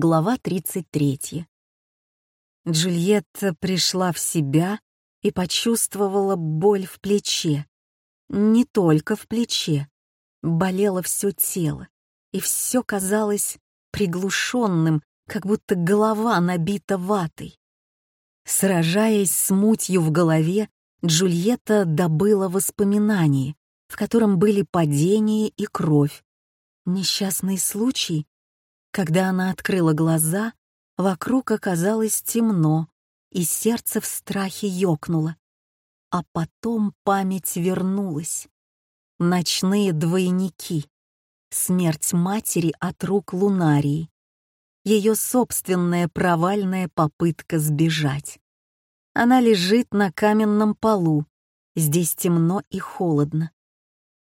Глава 33. Джульетта пришла в себя и почувствовала боль в плече. Не только в плече. Болело все тело, и все казалось приглушенным, как будто голова набита ватой. Сражаясь с мутью в голове, Джульетта добыла воспоминание, в котором были падение и кровь. Несчастный случай когда она открыла глаза, вокруг оказалось темно, и сердце в страхе ёкнуло. А потом память вернулась. Ночные двойники. Смерть матери от рук Лунарии. Ее собственная провальная попытка сбежать. Она лежит на каменном полу. Здесь темно и холодно.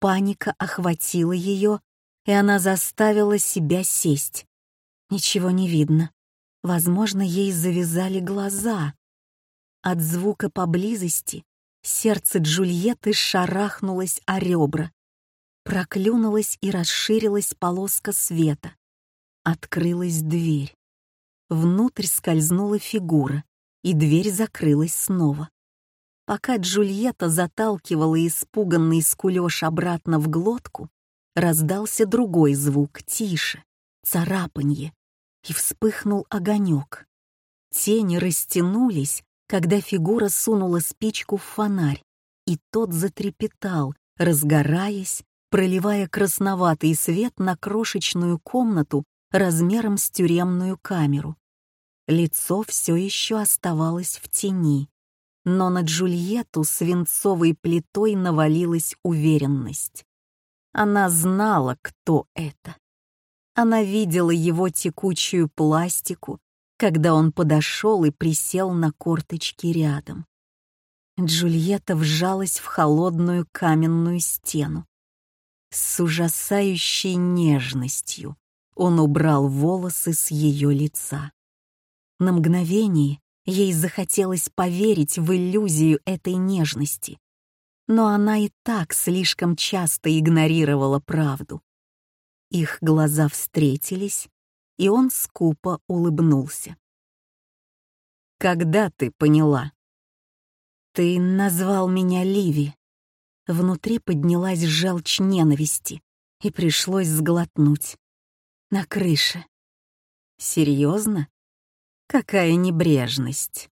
Паника охватила ее, и она заставила себя сесть. Ничего не видно. Возможно, ей завязали глаза. От звука поблизости сердце Джульетты шарахнулось о ребра. Проклюнулась и расширилась полоска света. Открылась дверь. Внутрь скользнула фигура, и дверь закрылась снова. Пока Джульетта заталкивала испуганный скулёж обратно в глотку, раздался другой звук, тише, царапанье, и вспыхнул огонек. Тени растянулись, когда фигура сунула спичку в фонарь, и тот затрепетал, разгораясь, проливая красноватый свет на крошечную комнату размером с тюремную камеру. Лицо все еще оставалось в тени, но на Джульетту свинцовой плитой навалилась уверенность. Она знала, кто это. Она видела его текучую пластику, когда он подошел и присел на корточки рядом. Джульетта вжалась в холодную каменную стену. С ужасающей нежностью он убрал волосы с ее лица. На мгновение ей захотелось поверить в иллюзию этой нежности, но она и так слишком часто игнорировала правду. Их глаза встретились, и он скупо улыбнулся. «Когда ты поняла?» «Ты назвал меня Ливи». Внутри поднялась желчь ненависти, и пришлось сглотнуть. На крыше. «Серьезно? Какая небрежность!»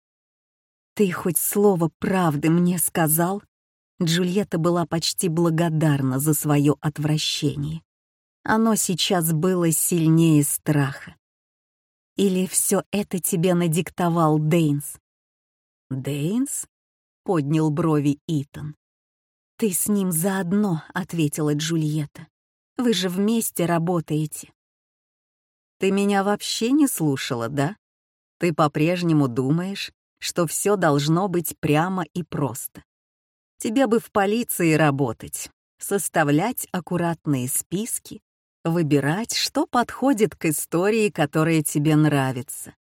«Ты хоть слово правды мне сказал?» Джульетта была почти благодарна за свое отвращение. Оно сейчас было сильнее страха. Или все это тебе надиктовал Дейнс? Дейнс? Поднял брови Итан. Ты с ним заодно, ответила Джульетта. Вы же вместе работаете. Ты меня вообще не слушала, да? Ты по-прежнему думаешь, что все должно быть прямо и просто. Тебе бы в полиции работать, составлять аккуратные списки, выбирать, что подходит к истории, которая тебе нравится.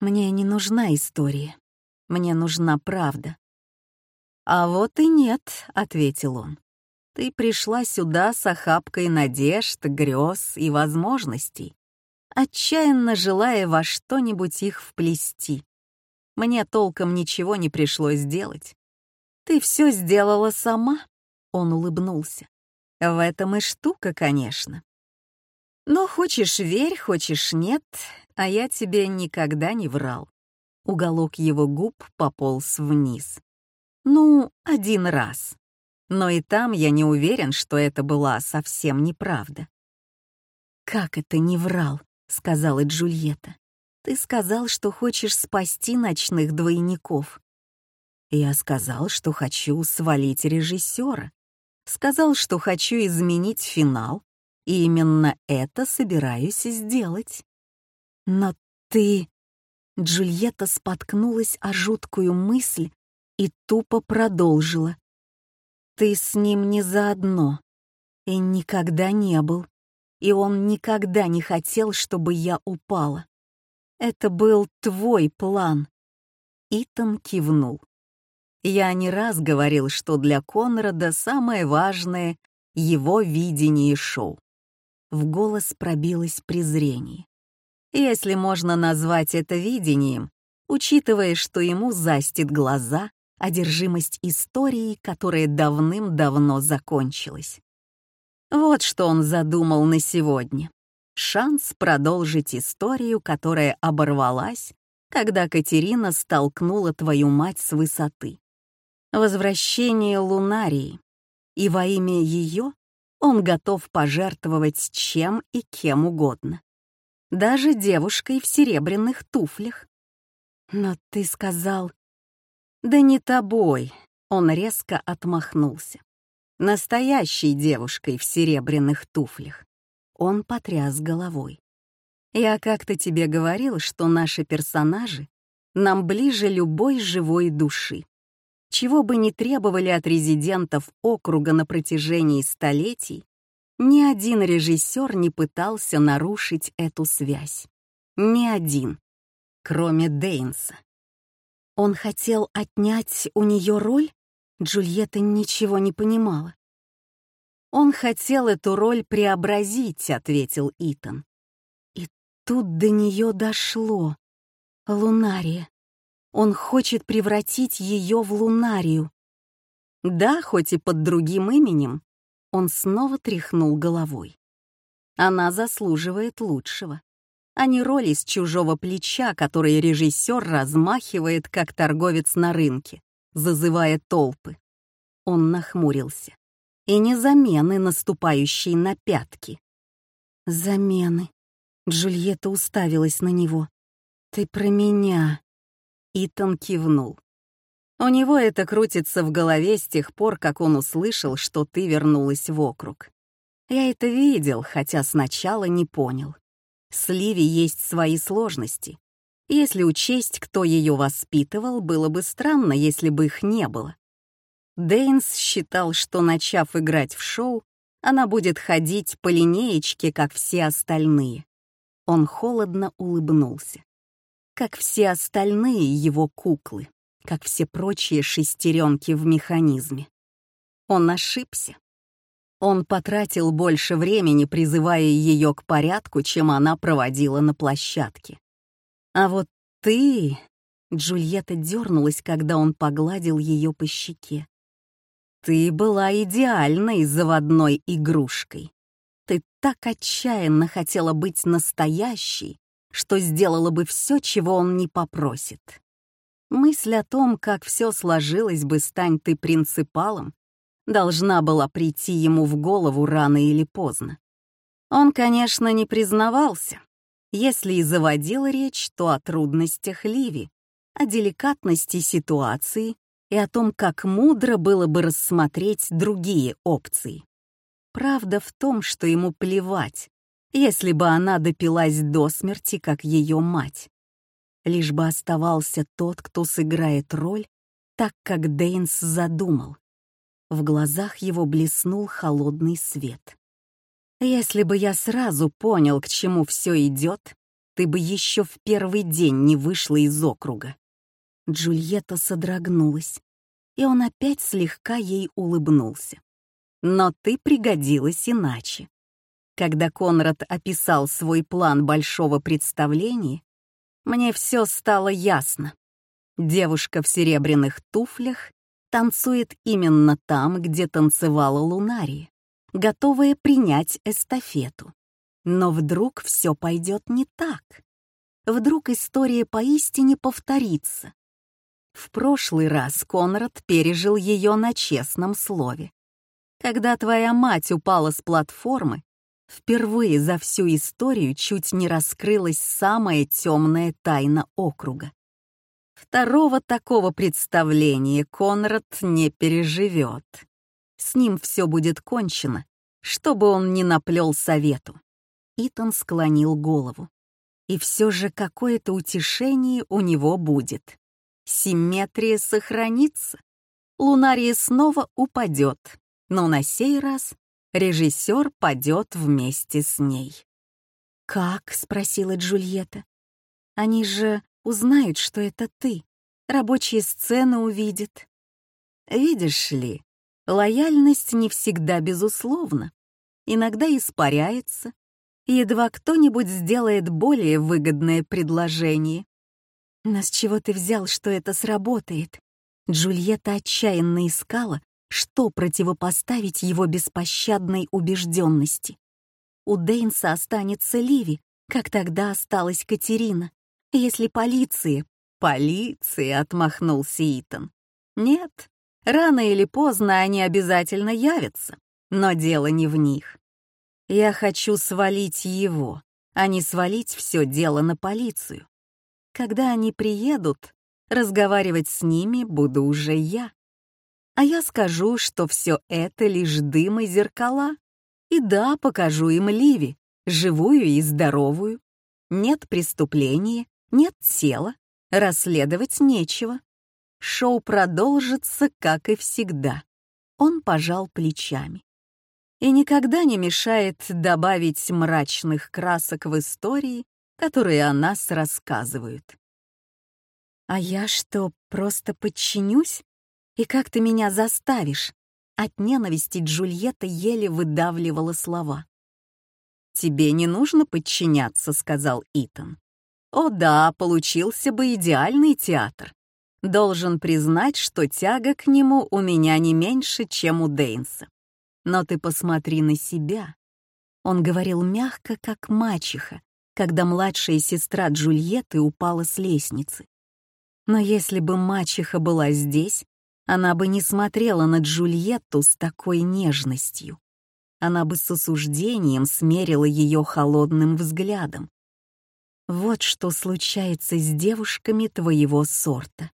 Мне не нужна история, мне нужна правда. А вот и нет, ответил он. Ты пришла сюда с охапкой надежд, грез и возможностей, отчаянно желая во что-нибудь их вплести. Мне толком ничего не пришлось делать. Ты все сделала сама, он улыбнулся. В этом и штука, конечно. Но хочешь верь, хочешь нет, а я тебе никогда не врал. Уголок его губ пополз вниз. Ну, один раз. Но и там я не уверен, что это была совсем неправда. «Как это не врал?» — сказала Джульетта. «Ты сказал, что хочешь спасти ночных двойников». Я сказал, что хочу свалить режиссера сказал, что хочу изменить финал, и именно это собираюсь сделать. Но ты... Джульетта споткнулась о жуткую мысль и тупо продолжила. Ты с ним не заодно и никогда не был, и он никогда не хотел, чтобы я упала. Это был твой план. Итан кивнул. Я не раз говорил, что для Конрада самое важное — его видение шоу. В голос пробилось презрение. если можно назвать это видением, учитывая, что ему застит глаза одержимость историей, которая давным-давно закончилась. Вот что он задумал на сегодня. Шанс продолжить историю, которая оборвалась, когда Катерина столкнула твою мать с высоты. Возвращение Лунарии. И во имя ее он готов пожертвовать чем и кем угодно. Даже девушкой в серебряных туфлях. Но ты сказал... Да не тобой. Он резко отмахнулся. Настоящей девушкой в серебряных туфлях. Он потряс головой. Я как-то тебе говорил, что наши персонажи нам ближе любой живой души. Чего бы ни требовали от резидентов округа на протяжении столетий, ни один режиссер не пытался нарушить эту связь. Ни один, кроме Дейнса. Он хотел отнять у нее роль? Джульетта ничего не понимала. «Он хотел эту роль преобразить», — ответил Итан. И тут до нее дошло. Лунария. Он хочет превратить ее в лунарию. Да, хоть и под другим именем. Он снова тряхнул головой. Она заслуживает лучшего, а не роли с чужого плеча, который режиссер размахивает, как торговец на рынке, зазывая толпы. Он нахмурился. И не замены, наступающей на пятки. Замены. Джульетта уставилась на него. «Ты про меня». Итан кивнул. У него это крутится в голове с тех пор, как он услышал, что ты вернулась в округ. Я это видел, хотя сначала не понял. С Ливи есть свои сложности. Если учесть, кто ее воспитывал, было бы странно, если бы их не было. Дейнс считал, что, начав играть в шоу, она будет ходить по линеечке, как все остальные. Он холодно улыбнулся как все остальные его куклы, как все прочие шестеренки в механизме. Он ошибся. Он потратил больше времени, призывая ее к порядку, чем она проводила на площадке. А вот ты... Джульетта дернулась, когда он погладил ее по щеке. Ты была идеальной заводной игрушкой. Ты так отчаянно хотела быть настоящей, что сделала бы все, чего он не попросит. Мысль о том, как все сложилось бы, стань ты принципалом, должна была прийти ему в голову рано или поздно. Он, конечно, не признавался. Если и заводил речь, то о трудностях Ливи, о деликатности ситуации и о том, как мудро было бы рассмотреть другие опции. Правда в том, что ему плевать, если бы она допилась до смерти, как ее мать. Лишь бы оставался тот, кто сыграет роль, так как Дейнс задумал. В глазах его блеснул холодный свет. «Если бы я сразу понял, к чему все идет, ты бы еще в первый день не вышла из округа». Джульетта содрогнулась, и он опять слегка ей улыбнулся. «Но ты пригодилась иначе. Когда Конрад описал свой план большого представления, мне все стало ясно. Девушка в серебряных туфлях танцует именно там, где танцевала Лунария, готовая принять эстафету. Но вдруг все пойдет не так. Вдруг история поистине повторится. В прошлый раз Конрад пережил ее на честном слове. Когда твоя мать упала с платформы, Впервые за всю историю чуть не раскрылась самая темная тайна округа. Второго такого представления Конрад не переживет. С ним все будет кончено, чтобы он не наплел совету. Итан склонил голову. И все же какое-то утешение у него будет. Симметрия сохранится. Лунария снова упадет, но на сей раз режиссер падет вместе с ней. «Как?» — спросила Джульетта. «Они же узнают, что это ты. Рабочие сцены увидят». «Видишь ли, лояльность не всегда безусловна. Иногда испаряется, едва кто-нибудь сделает более выгодное предложение. Но с чего ты взял, что это сработает? Джульетта отчаянно искала, что противопоставить его беспощадной убежденности. У Дейнса останется Ливи, как тогда осталась Катерина. Если полиции... Полиции, отмахнулся Итан. Нет, рано или поздно они обязательно явятся, но дело не в них. Я хочу свалить его, а не свалить все дело на полицию. Когда они приедут, разговаривать с ними буду уже я. А я скажу, что все это лишь дым и зеркала. И да, покажу им Ливи, живую и здоровую. Нет преступления, нет тела, расследовать нечего. Шоу продолжится, как и всегда. Он пожал плечами и никогда не мешает добавить мрачных красок в истории, которые о нас рассказывают. «А я что, просто подчинюсь? И как ты меня заставишь?» От ненависти Джульетта еле выдавливала слова. «Тебе не нужно подчиняться», — сказал Итан. «О да, получился бы идеальный театр. Должен признать, что тяга к нему у меня не меньше, чем у Дейнса. Но ты посмотри на себя. Он говорил мягко, как мачеха, когда младшая сестра Джульетты упала с лестницы. Но если бы мачеха была здесь, она бы не смотрела на Джульетту с такой нежностью. Она бы с осуждением смерила ее холодным взглядом. Вот что случается с девушками твоего сорта.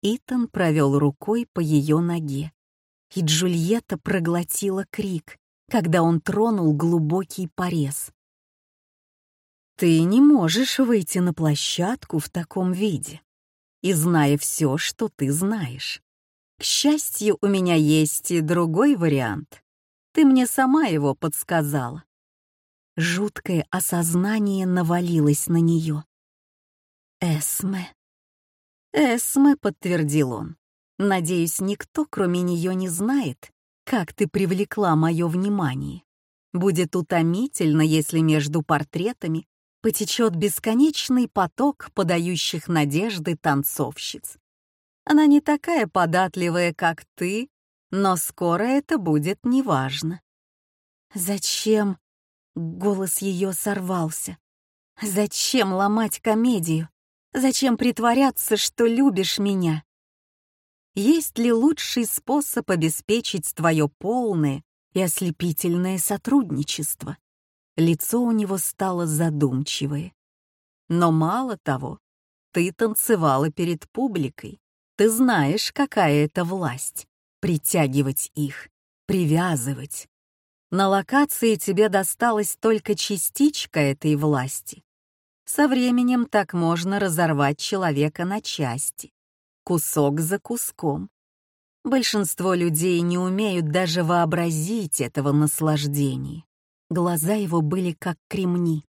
Итан провел рукой по ее ноге и Джульетта проглотила крик, когда он тронул глубокий порез. «Ты не можешь выйти на площадку в таком виде, и зная все, что ты знаешь. К счастью, у меня есть и другой вариант. Ты мне сама его подсказала». Жуткое осознание навалилось на нее. «Эсме». «Эсме», — подтвердил он. Надеюсь, никто, кроме нее, не знает, как ты привлекла мое внимание. Будет утомительно, если между портретами потечет бесконечный поток подающих надежды танцовщиц. Она не такая податливая, как ты, но скоро это будет неважно. Зачем? Голос ее сорвался. Зачем ломать комедию? Зачем притворяться, что любишь меня? есть ли лучший способ обеспечить твое полное и ослепительное сотрудничество. Лицо у него стало задумчивое. Но мало того, ты танцевала перед публикой. Ты знаешь, какая это власть — притягивать их, привязывать. На локации тебе досталась только частичка этой власти. Со временем так можно разорвать человека на части кусок за куском. Большинство людей не умеют даже вообразить этого наслаждения. Глаза его были как кремни.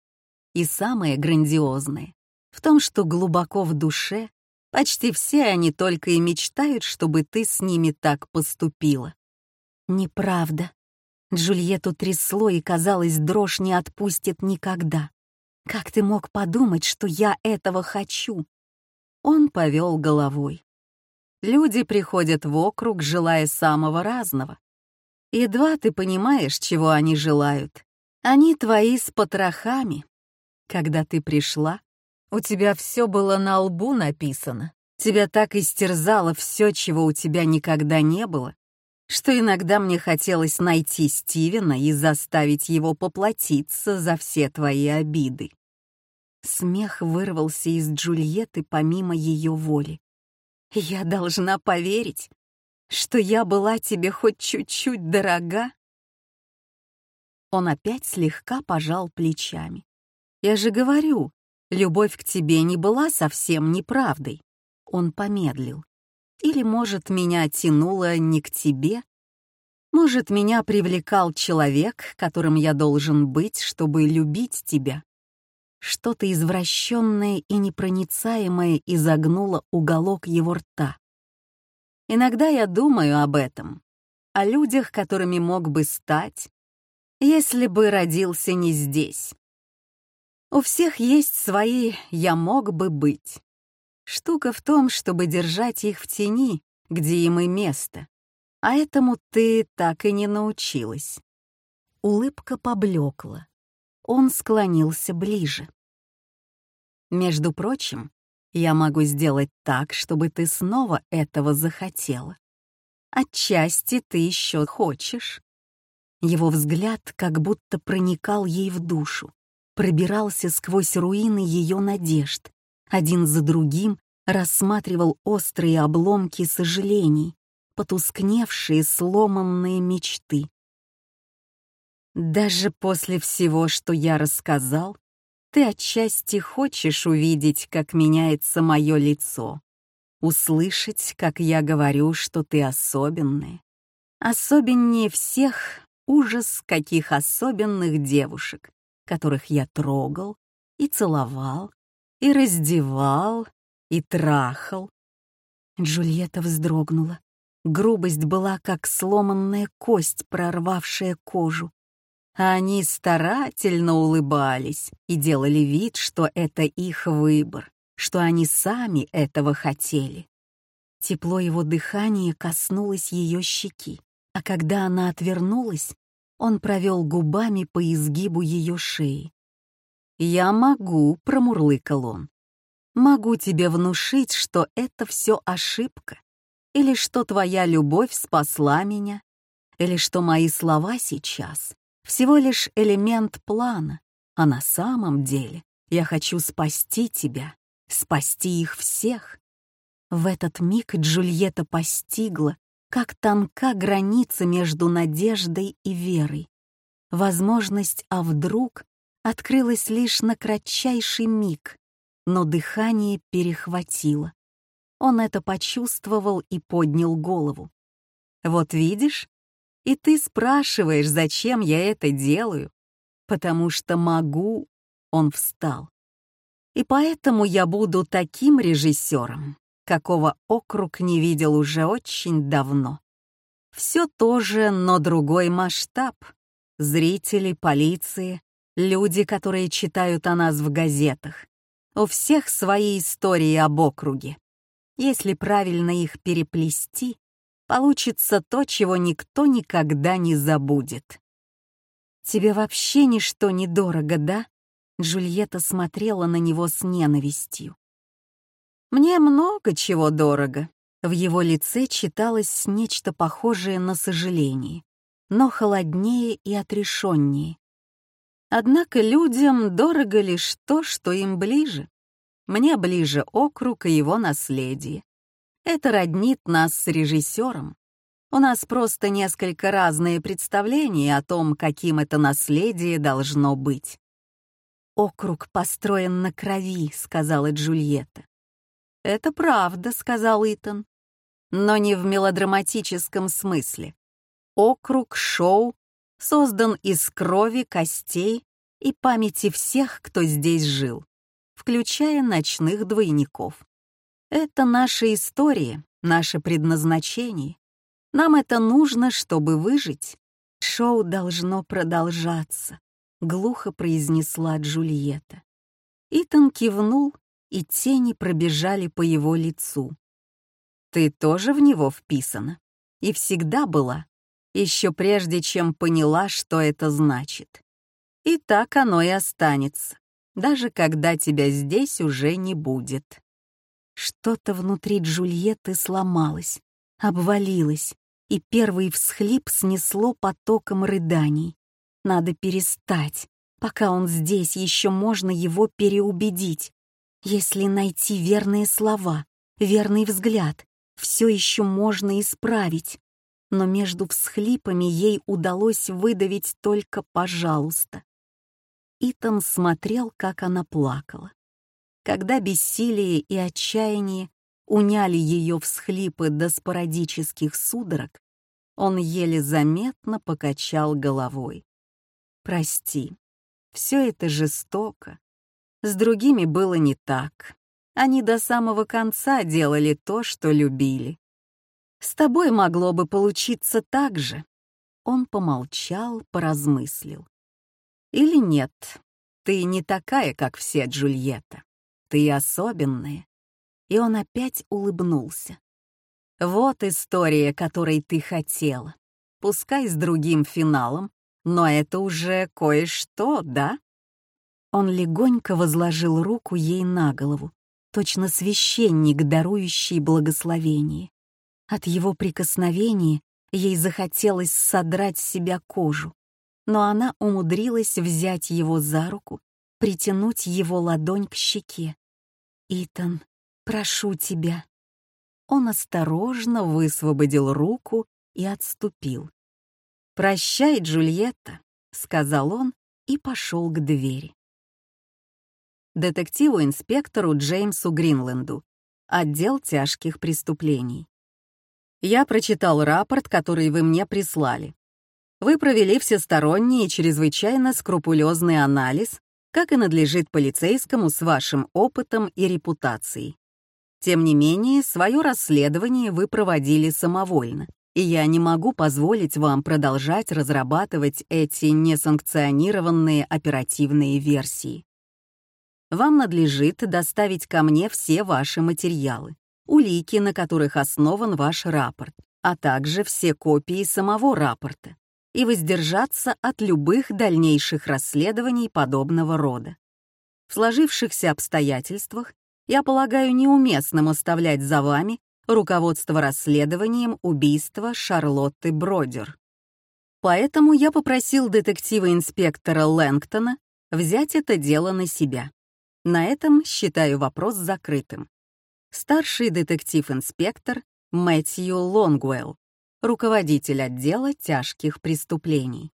И самое грандиозное в том, что глубоко в душе почти все они только и мечтают, чтобы ты с ними так поступила. Неправда. Джульетту трясло, и, казалось, дрожь не отпустит никогда. Как ты мог подумать, что я этого хочу? Он повел головой. Люди приходят в округ, желая самого разного. Едва ты понимаешь, чего они желают. Они твои с потрохами. Когда ты пришла, у тебя все было на лбу написано. Тебя так истерзало все, чего у тебя никогда не было, что иногда мне хотелось найти Стивена и заставить его поплатиться за все твои обиды. Смех вырвался из Джульетты помимо ее воли. «Я должна поверить, что я была тебе хоть чуть-чуть дорога?» Он опять слегка пожал плечами. «Я же говорю, любовь к тебе не была совсем неправдой». Он помедлил. «Или, может, меня тянуло не к тебе? Может, меня привлекал человек, которым я должен быть, чтобы любить тебя?» Что-то извращенное и непроницаемое изогнуло уголок его рта. Иногда я думаю об этом, о людях, которыми мог бы стать, если бы родился не здесь. У всех есть свои «я мог бы быть». Штука в том, чтобы держать их в тени, где им и место. А этому ты так и не научилась. Улыбка поблекла. Он склонился ближе. Между прочим, я могу сделать так, чтобы ты снова этого захотела. Отчасти ты еще хочешь. Его взгляд как будто проникал ей в душу, пробирался сквозь руины ее надежд, один за другим рассматривал острые обломки сожалений, потускневшие сломанные мечты. Даже после всего, что я рассказал, ты отчасти хочешь увидеть, как меняется мое лицо, услышать, как я говорю, что ты особенная. Особеннее всех ужас каких особенных девушек, которых я трогал и целовал, и раздевал, и трахал. Джульетта вздрогнула. Грубость была как сломанная кость, прорвавшая кожу. А они старательно улыбались и делали вид, что это их выбор, что они сами этого хотели. Тепло его дыхания коснулось ее щеки, а когда она отвернулась, он провел губами по изгибу ее шеи. «Я могу», — промурлыкал он. «Могу тебе внушить, что это все ошибка, или что твоя любовь спасла меня, или что мои слова сейчас — всего лишь элемент плана, а на самом деле я хочу спасти тебя, спасти их всех». В этот миг Джульетта постигла, как тонка граница между надеждой и верой. Возможность «а вдруг» открылась лишь на кратчайший миг, но дыхание перехватило. Он это почувствовал и поднял голову. «Вот видишь? И ты спрашиваешь, зачем я это делаю? Потому что могу...» Он встал. «И поэтому я буду таким режиссером, какого округ не видел уже очень давно. Все то же, но другой масштаб. Зрители, полиции, Люди, которые читают о нас в газетах. У всех свои истории об округе. Если правильно их переплести, получится то, чего никто никогда не забудет. «Тебе вообще ничто не дорого, да?» Джульетта смотрела на него с ненавистью. «Мне много чего дорого». В его лице читалось нечто похожее на сожаление, но холоднее и отрешеннее. Однако людям дорого лишь то, что им ближе. Мне ближе округ и его наследие. Это роднит нас с режиссером. У нас просто несколько разные представления о том, каким это наследие должно быть. «Округ построен на крови», — сказала Джульетта. «Это правда», — сказал Итан. «Но не в мелодраматическом смысле. Округ, шоу создан из крови, костей и памяти всех, кто здесь жил, включая ночных двойников. Это наша история, наше предназначение. Нам это нужно, чтобы выжить. Шоу должно продолжаться, глухо произнесла Джульетта. Итан кивнул, и тени пробежали по его лицу. Ты тоже в него вписана. И всегда была еще прежде, чем поняла, что это значит. И так оно и останется, даже когда тебя здесь уже не будет. Что-то внутри Джульетты сломалось, обвалилось, и первый всхлип снесло потоком рыданий. Надо перестать, пока он здесь, еще можно его переубедить. Если найти верные слова, верный взгляд, все еще можно исправить но между всхлипами ей удалось выдавить только «пожалуйста». Итан смотрел, как она плакала. Когда бессилие и отчаяние уняли ее всхлипы до спорадических судорог, он еле заметно покачал головой. «Прости, все это жестоко. С другими было не так. Они до самого конца делали то, что любили. С тобой могло бы получиться так же. Он помолчал, поразмыслил. «Или нет, ты не такая, как все, Джульетта. Ты особенная». И он опять улыбнулся. «Вот история, которой ты хотела. Пускай с другим финалом, но это уже кое-что, да?» Он легонько возложил руку ей на голову, точно священник, дарующий благословение. От его прикосновения ей захотелось содрать с себя кожу, но она умудрилась взять его за руку, притянуть его ладонь к щеке. «Итан, прошу тебя». Он осторожно высвободил руку и отступил. «Прощай, Джульетта», — сказал он и пошел к двери детективу-инспектору Джеймсу Гринленду, отдел тяжких преступлений. Я прочитал рапорт, который вы мне прислали. Вы провели всесторонний и чрезвычайно скрупулезный анализ, как и надлежит полицейскому с вашим опытом и репутацией. Тем не менее, свое расследование вы проводили самовольно, и я не могу позволить вам продолжать разрабатывать эти несанкционированные оперативные версии вам надлежит доставить ко мне все ваши материалы, улики, на которых основан ваш рапорт, а также все копии самого рапорта, и воздержаться от любых дальнейших расследований подобного рода. В сложившихся обстоятельствах я полагаю неуместным оставлять за вами руководство расследованием убийства Шарлотты Бродер. Поэтому я попросил детектива-инспектора Лэнгтона взять это дело на себя. На этом считаю вопрос закрытым. Старший детектив-инспектор Мэтью Лонгуэлл, руководитель отдела тяжких преступлений.